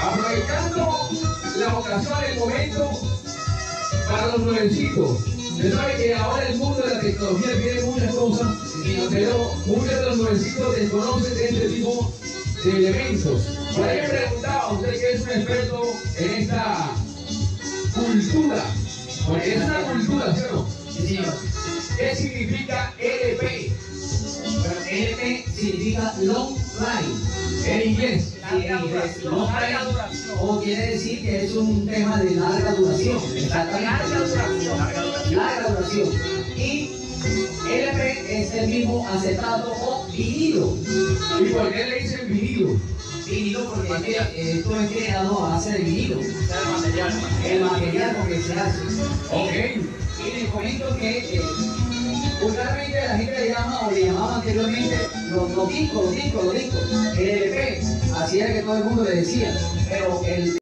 aprovechando la ocasión, el momento para los nuevecitos. Usted sabe que ahora el mundo de la tecnología tiene muchas cosas, pero muchos de los nuevecitos desconocen de este tipo de elementos. Por ahí me preguntaba, usted que es un experto en esta cultura, porque es una cultura, ¿sí o no? Sí. ¿Qué significa LP LP significa long en inglés? En inglés, long line, o quiere decir que es un tema de larga duración. Exactamente. Larga duración. Y LP es el mismo acetato o vinilo. ¿Y por qué le dicen vinilo? Vinilo porque eh, esto es creado a base de vinilo. El material con que se hace. Ok. Y les comento que eh, gente le llama o le llamaba anteriormente los, los discos, los discos, los discos. El LP, así era que todo el mundo le decía. Pero el